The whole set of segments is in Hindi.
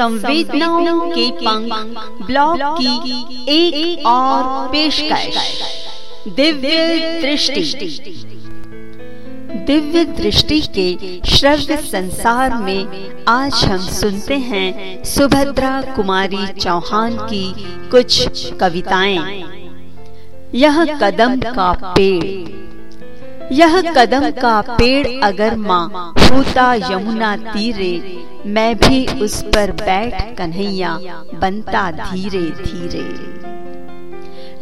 संवेदनाओं के पंख ब्लॉग की एक एक और पेशकश। दिव्य दृष्टि। दिव्य दृष्टि के श्रव्य संसार में आज हम सुनते हैं सुभद्रा कुमारी चौहान की कुछ कविताएँ। यह कदम का पेड़। यह कदम का पेड़ अगर माँ होता यमुना तीरे मैं भी उस पर बैठ कन्हैया बनता धीरे धीरे।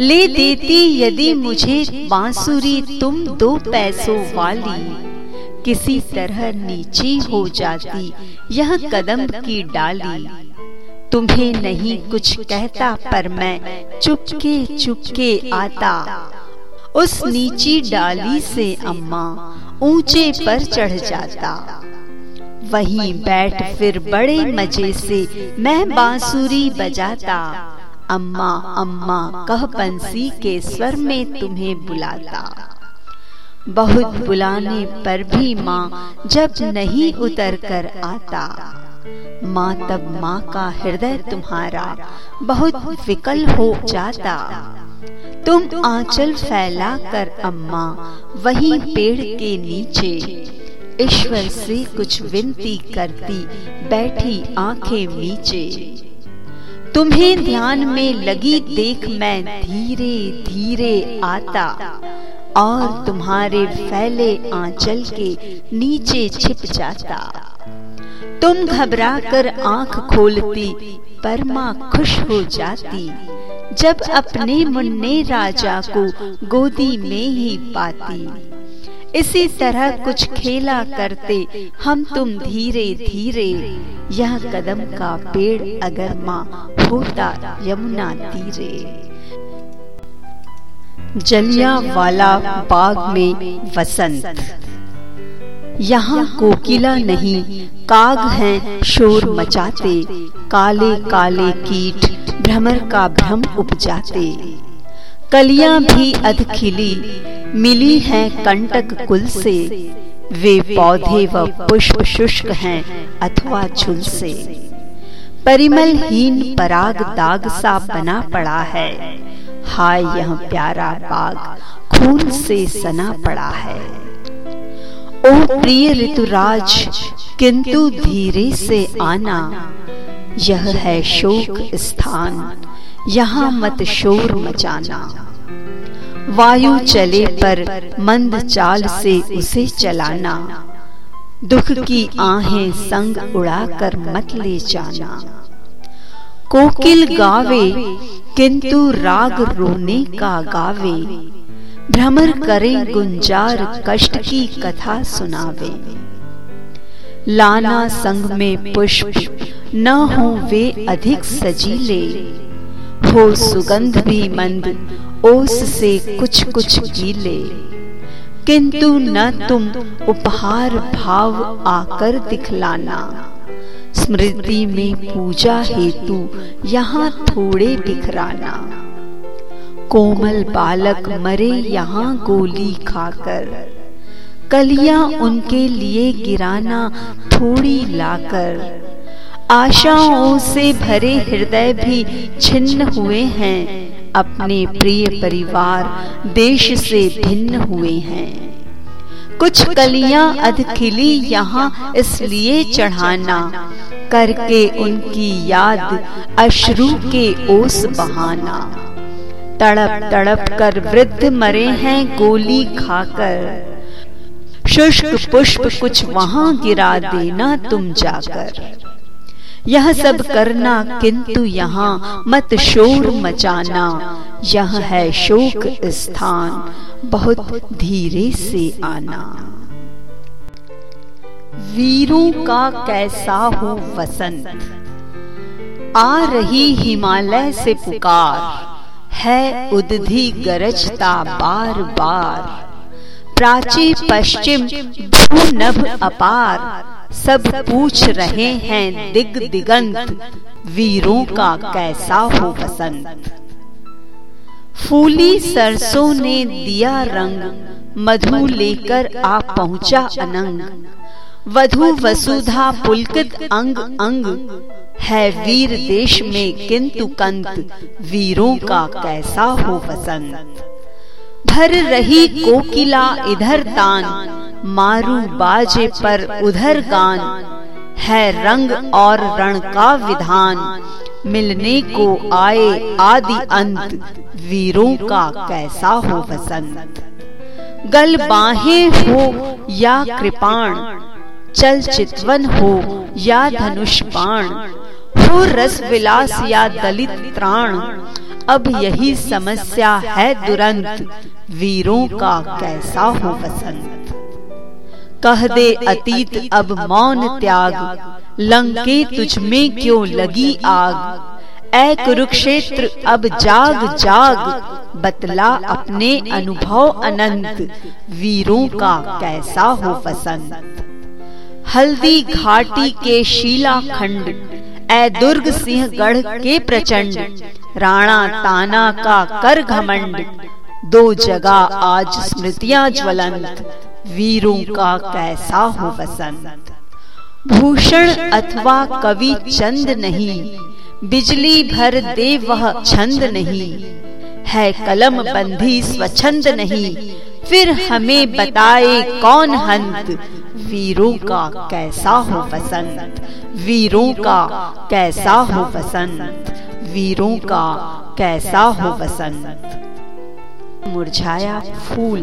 ले देती यदि मुझे बांसुरी तुम दो पैसों वाली। किसी तरह नीची हो जाती यह कदम की डाली। तुम्हें नहीं कुछ कहता पर मैं चुपके चुपके आता। उस नीची डाली से अम्मा ऊँचे पर चढ़ जाता। वहीं बैठ फिर बड़े मज़े से मैं बांसुरी बजाता। अम्मा अम्मा कह बंसी के स्वर में तुम्हें बुलाता। बहुत बुलाने पर भी माँ जब नहीं उतर कर आता। माँ तब माँ का हृदय तुम्हारा बहुत विकल हो जाता। तुम आंचल फैला कर अम्मा वही पेड़ के नीचे। ईश्वर से कुछ विनती करती, बैठी आँखें नीचे। तुम्हें ध्यान में लगी देख मैं धीरे धीरे आता, और तुम्हारे फैले आंचल के नीचे छिप जाता। तुम घबरा कर आँख खोलती पर माँ खुश हो जाती, जब अपने मुन्ने राजा को गोदी में ही पाती। इसी तरह कुछ खेला करते, हम तुम धीरे धीरे। यह कदम का पेड़ अगर माँ होता, यमुना तीरे। जलिया वाला बाग में वसंत। यहाँ कोकिला नहीं, काग हैं, शोर मचाते। काले काले कीट, भ्रमर का भ्रम उपजाते। कलियाँ भी अध खिली मिली हैं कंटक कुल से। वे पौधे व पुष्प शुष्क हैं अथवा झुल से। परिमल हीन पराग दाग सा बना पड़ा है। हाय यह प्यारा बाग, खून से सना पड़ा है। ओ प्रिय ऋतुराज, किंतु धीरे से आना। यह है शोक स्थान, यहाँ मत शोर मचाना। वायु चले पर मंद चाल से उसे चलाना। दुख की आहें संग उड़ाकर मत ले जाना। कोकिल गावे, किंतु राग रोने का गावे। भ्रमर करे गुंजार कष्ट की कथा सुनावे। लाना संग में पुष्प, न हो वे अधिक सजीले। हो सुगंध भी मंद, ओस से कुछ कुछ गीले। किंतु न तुम उपहार भाव आकर दिखलाना। स्मृति में पूजा हेतु यहाँ थोड़े बिखराना। कोमल बालक मरे यहाँ गोली खाकर। कलियाँ उनके लिए गिराना थोड़ी लाकर। आशाओं से भरे हृदय भी छिन्न हुए हैं। अपने प्रिय परिवार देश से भिन्न हुए हैं। कुछ कलियाँ अध खिली यहाँ इसलिए चढ़ाना। करके उनकी याद अश्रु के ओस बहाना। तड़प तड़प कर वृद्ध मरे हैं गोली खाकर। शुष्क पुष्प कुछ वहाँ गिरा देना तुम जाकर। यह सब करना किंतु यहाँ मत शोर मचाना। यह है शोक स्थान। बहुत धीरे से आना। वीरों का कैसा हो वसंत? आ रही हिमालय से पुकार। है उदधि गरजता बार बार। प्राची पश्चिम भूनभ अपार। सब पूछ रहे हैं दिग दिगंत वीरों का कैसा हो बसंत फूली सरसों ने दिया रंग, मधु लेकर आ पहुँचा अनंग। वधु वसुधा पुलकित अंग अंग, है वीर देश में किंतु कंत, वीरों का कैसा हो वसंत। भर रही कोकिला इधर तान मारू बाजे पर उधर गान, है रंग और रण का विधान। मिलने को आए आदि अंत, वीरों का कैसा हो वसंत। गल बाहे हो या कृपाण, चल चितवन हो या धनुष बाण। हो रस विलास या दलित त्राण, अब यही समस्या है दुरंत, वीरों का कैसा हो वसंत। कह दे अतीत अब मौन त्याग। लंके तुझ में क्यों लगी आग? ऐ कुरुक्षेत्र अब जाग जाग बतला अपने अनुभव अनंत। वीरों का कैसा हो वसंत? हल्दी घाटी के शीला खंड ए दुर्ग सिंह गढ़ के प्रचंड। राणा ताना का कर घमंड। दो जगह आज स्मृतियाँ ज्वलंत। वीरों का कैसा हो वसंत? भूषण अथवा कवि चंद नहीं, बिजली भर दे वह छंद नहीं। है कलम बंधी स्वच्छंद नहीं, फिर हमें बताए कौन हंत? वीरों का कैसा हो वसंत? वीरों का कैसा हो वसंत? वीरों का कैसा हो वसंत? मुरझाया फूल।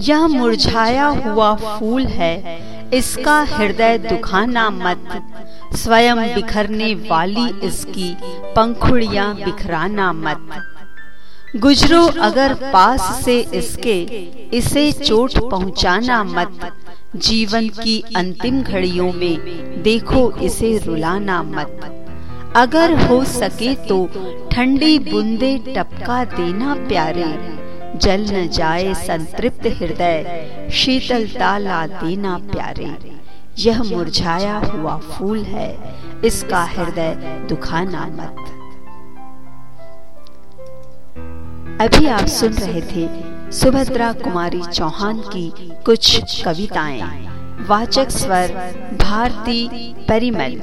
यह मुरझाया हुआ फूल है, इसका हृदय दुखाना मत। स्वयं बिखरने वाली इसकी पंखुड़ियाँ बिखराना मत। गुजरो अगर पास से इसके, इसे चोट पहुंचाना मत। जीवन की अंतिम घड़ियों में देखो इसे रुलाना मत। अगर हो सके तो ठंडी बूंदे टपका देना प्यारे। जल न जाए संतृप्त हृदय शीतलता ला देना प्यारे। यह मुरझाया हुआ फूल है, इसका हृदय दुखाना मत। अभी आप सुन रहे थे सुभद्रा कुमारी चौहान की कुछ कविताएँ। वाचक स्वर, भारती परिमल।